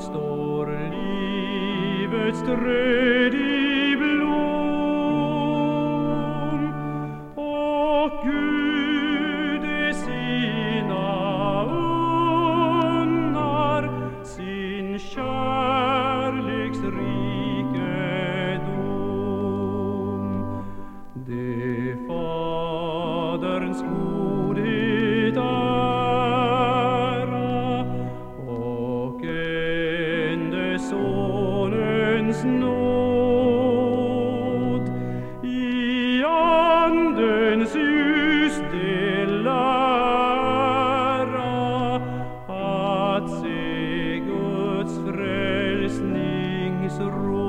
står livets träd i blom och Gud i sina unnar sin kärleks rikedom. Det Faderns godhet Sonens nåd i Andens ljus det lära att se Guds frälsningsråd.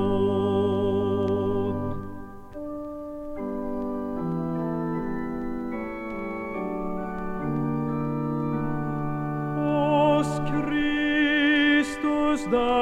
oss Kristus där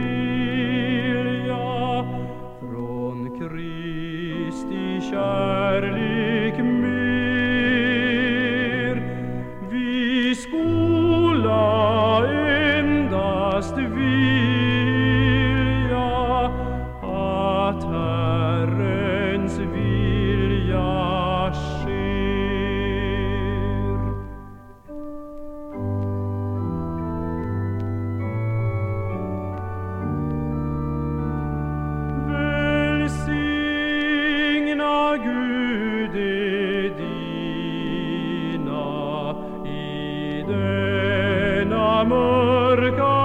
dich erliebt. I denna